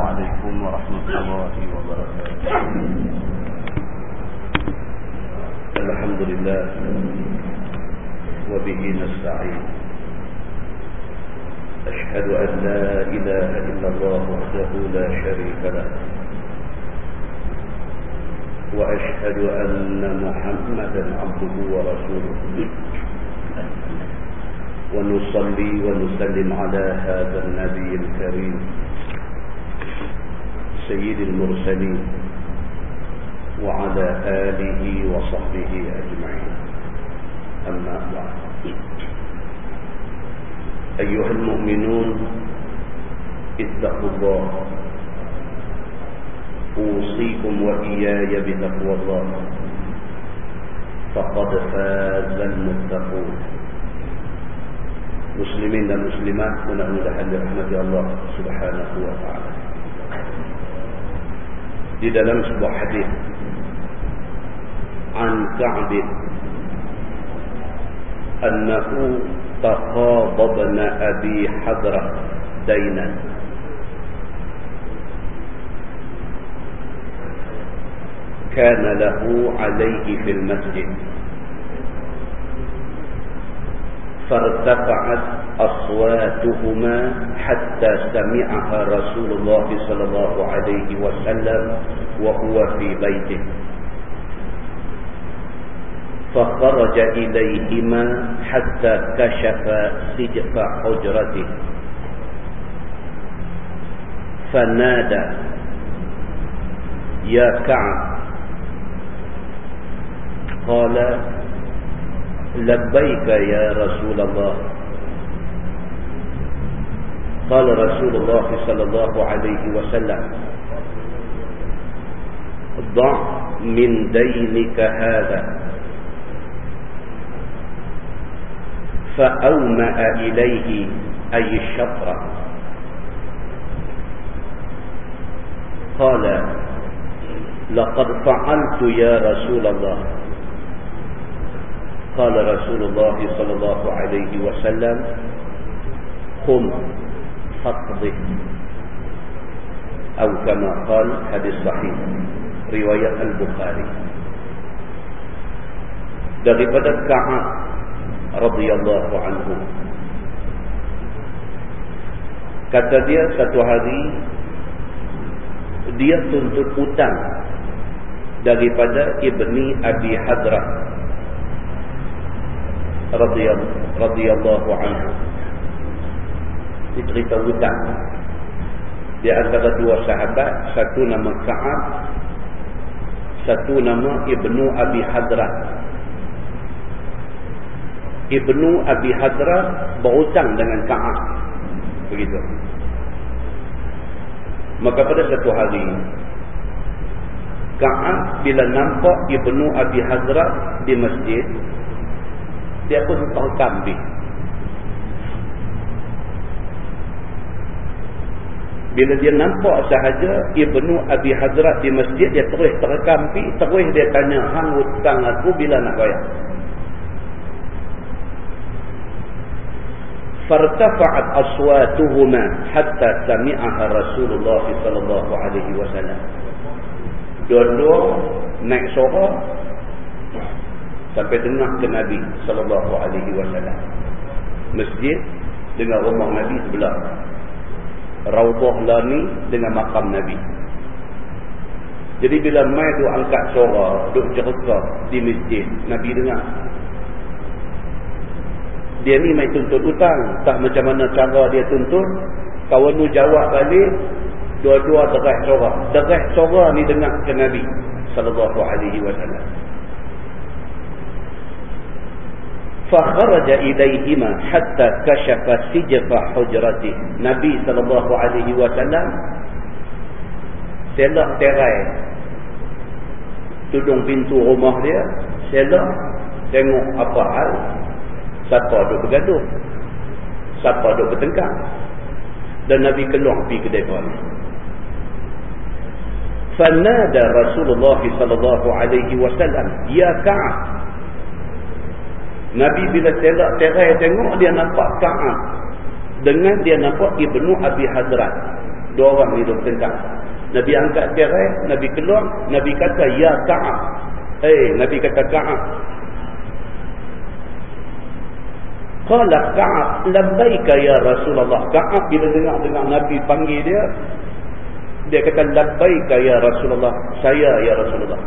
عليكم ورحمة الله وبركاته. الحمد لله وبه نستعين. أشهد أن لا إله إلا الله وحده لا شريك له. وأشهد أن محمدا عبده ورسوله. ونصلي ونسلم على هذا النبي الكريم. سيد المرسلين وعلى آله وصحبه أجمعين. أما بعد. أيها المؤمنون اتقوا الله. أوصيكم وإياي بتقوى الله. فقد فاز المتقون. muslimin dan muslimat mudah-mudahan dirahmati Allah Subhanahu di dalam sebuah hadis an عن كعب أنه abi ابن أبي دينا. كان له عليه في المسجد. فارتفعت أصواتهما حتى سمعها رسول الله صلى الله عليه وسلم وهو في بيته. فخرج إليهما حتى كشف سجف حجرته. فنادى يا كعب. قال لبيك يا رسول الله. قال رسول الله صلى الله عليه وسلم ضع من دينك هذا. فأومأ إليه أي الشطر. قال لقد فعلت يا رسول الله. قال رسول الله صلى الله عليه وسلم قم. فاقضه أو كما قال حديث صحيح رواية البخاري daripada Ka'ab radhiyallahu anhu kata dia satu hari dia tuntut hutang daripada ibni Abi Hadrah radhiyallahu anhu ini cerita hutang di antara dua sahabat satu nama Ka'ab satu nama Ibnu Abi Hadrat Ibnu Abi Hadrat berhutang dengan Ka'ab. Begitu. Maka pada satu hari Ka'ab bila nampak Ibnu Abi Hadrat di masjid dia pun terkambing Bila dia nampak sahaja Ibnu Abi Hazrat di masjid dia terus terkampi, terus dia tanya, "Hang hutang aku bila nak bayar?" Fartafa'at aswatuhuma hatta sami'aha Rasulullah sallallahu alaihi wasallam. Dua-dua naik suara sampai dengar ke Nabi sallallahu alaihi wasallam. Masjid dengan rumah Nabi sebelah. Raudhah Lani dengan makam Nabi. Jadi bila mai tu angkat suara, duk cerita di masjid, Nabi dengar. Dia ni mai tuntut hutang, tak macam mana cara dia tuntut. Kawan tu jawab balik, dua-dua deras suara. Deras suara ni dengar ke Nabi sallallahu alaihi wasallam. فخرج إليهما حتى كشف سجف حجرته Nabi sallallahu alaihi wasallam selak terai tudung pintu rumah dia selak tengok apa hal siapa duk bergaduh siapa duk bertengkar dan Nabi keluar pergi kedai tuan fanada Rasulullah sallallahu alaihi wasallam ya Ka'ab Nabi bila selak terai tengok dia nampak Ka'ab. Dengan dia nampak Ibnu Abi Hadrat dua orang duduk bertengkar Nabi angkat tirai Nabi keluar Nabi kata ya Ka'ab. Eh hey, Nabi kata Ka'ab. Qala Ka'ab labbaika ya Rasulullah. Ka'ab bila dengar-dengar Nabi panggil dia dia kata labbaika ya Rasulullah. Saya ya Rasulullah.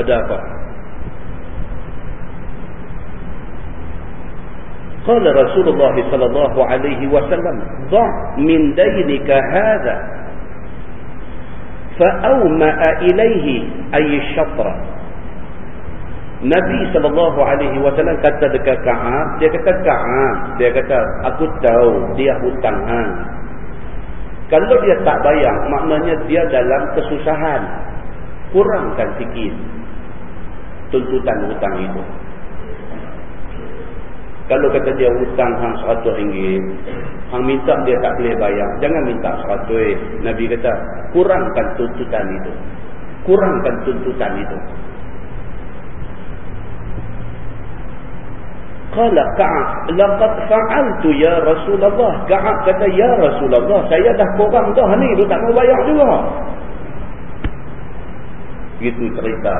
Ada apa Qala Rasulullah sallallahu alaihi wasallam, "Dha' min daynika hadha." Fa'awma'a ilayhi ay shatra. Nabi sallallahu alaihi wasallam kata dekat Ka'ab, dia kata Ka'ab, dia kata, "Aku tahu dia hutang hang." Kalau dia tak bayar, maknanya dia dalam kesusahan. Kurangkan sikit tuntutan hutang itu. Kalau kata dia hutang hang seratus ringgit, hang minta dia tak boleh bayar, jangan minta seratus. Nabi kata, kurangkan tuntutan itu. Kurangkan tuntutan itu. Qala Ka'ab, laqad fa'altu ya Rasulullah. Ka'ab kata, ya Rasulullah, saya dah kurang dah ni, dia tak mau bayar juga. Gitu cerita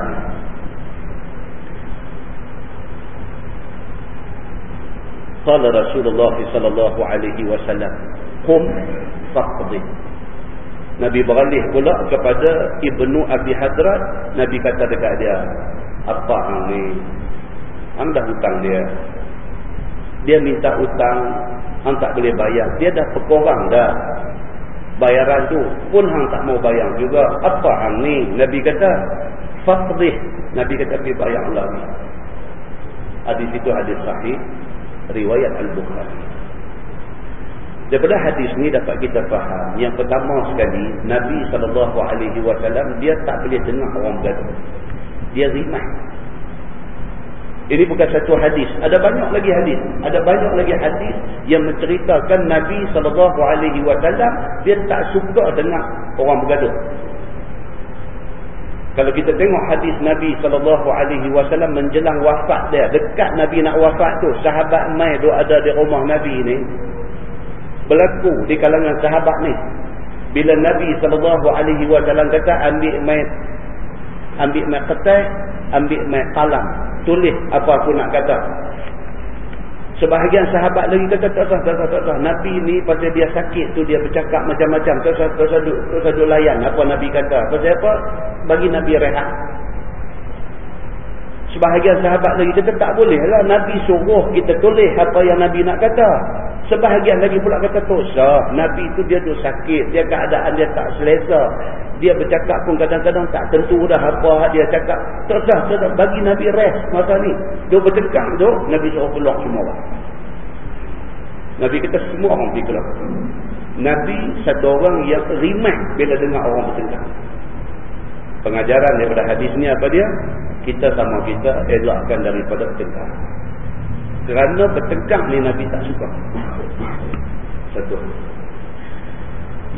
قال رسول الله صلى الله عليه وسلم قم فقضي Nabi beralih pula kepada Ibnu Abi Hadrat Nabi kata dekat dia apa hang ni hang dah hutang dia dia minta hutang hang tak boleh bayar dia dah pekorang dah bayaran tu pun hang tak mau bayar juga apa hang ni Nabi kata faqdih Nabi kata pergi bayar lagi hadis itu hadis sahih riwayat Al-Bukhari. Daripada hadis ni dapat kita faham yang pertama sekali Nabi wasallam dia tak boleh dengar orang bergaduh. Dia rimah. Ini bukan satu hadis, ada banyak lagi hadis. Ada banyak lagi hadis yang menceritakan Nabi wasallam dia tak suka dengar orang bergaduh. Kalau kita tengok hadis Nabi SAW menjelang wafat dia. Dekat Nabi nak wafat tu. Sahabat Mai tu ada di rumah Nabi ni. Berlaku di kalangan sahabat ni. Bila Nabi SAW kata ambil Mai. Ambil Mai ketai. Ambil Mai kalam. Tulis apa aku nak kata. Sebahagian sahabat lagi kata tak sah, tak sah, tak sah. Nabi ni pasal dia sakit tu dia bercakap macam-macam. Tak sah, tak sah, tak sah, layan apa Nabi kata. Pasal apa? Bagi Nabi rehat. Sebahagian sahabat lagi kata tak boleh lah. Nabi suruh kita tulis apa yang Nabi nak kata. Sebahagian lagi pula kata tak sah. Nabi tu dia tu sakit. Dia keadaan dia tak selesa. Dia bercakap pun kadang-kadang tak tentu dah apa dia cakap. Tak sah, tak sah. Bagi Nabi rest masa ni. Dia bertekang tu, Nabi suruh keluar semua orang. Nabi kata semua orang pergi keluar. Nabi satu orang yang rimat bila dengar orang bertekang. Pengajaran daripada hadis ni apa dia? Kita sama kita elakkan daripada bertekang. Kerana bertekang ni Nabi tak suka. Satu.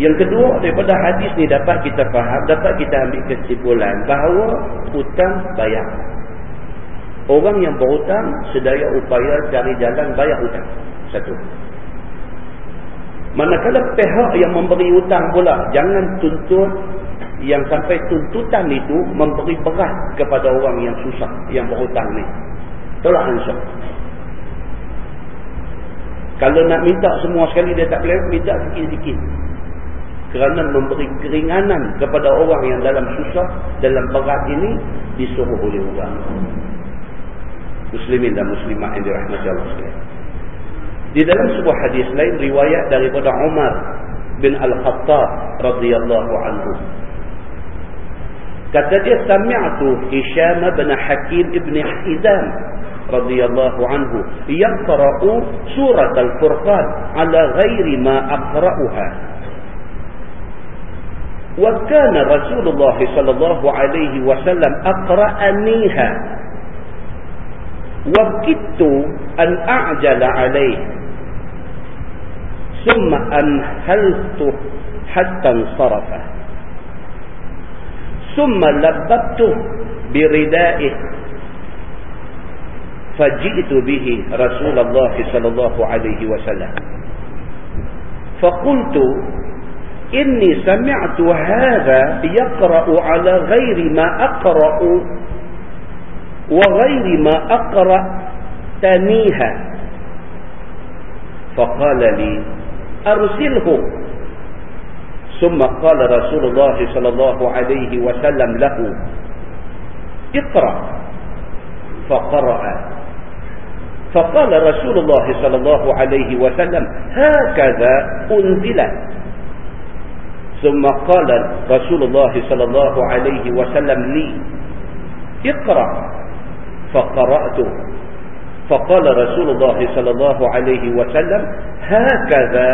Yang kedua daripada hadis ni dapat kita faham, dapat kita ambil kesimpulan bahawa hutang bayar. Orang yang berhutang sedaya upaya cari jalan bayar hutang. Satu. Manakala pihak yang memberi hutang pula jangan tuntut yang sampai tuntutan itu memberi berat kepada orang yang susah yang berhutang ni. Tolak ansur. Kalau nak minta semua sekali dia tak boleh minta sikit-sikit kerana memberi keringanan kepada orang yang dalam susah, dalam berat ini disuruh oleh orang. Muslimin dan muslimat yang dirahmati Allah sekalian. Di dalam sebuah hadis lain riwayat daripada Umar bin Al-Khattab radhiyallahu anhu. Kata dia sami'tu Hisham bin Hakim ibn Hizam radhiyallahu anhu yaqra'u surat Al-Furqan ala ghairi ma aqra'uha وكان رسول الله صلى الله عليه وسلم أقرأنيها وكدت أن أعجل عليه ثم أنهلت حتى انصرف ثم لببته بردائه. فجئت به رسول الله صلى الله عليه وسلم. فقلت إني سمعت هذا يقرأ على غير ما أقرأ وغير ما أقرأ تنيها فقال لي أرسله. ثم قال رسول الله صلى الله عليه وسلم له اقرأ. فقرأ. فقال رسول الله صلى الله عليه وسلم هكذا أنزل. ثم قال رسول الله صلى الله عليه وسلم لي اقرأ. فقرأت. فقال رسول الله صلى الله عليه وسلم هكذا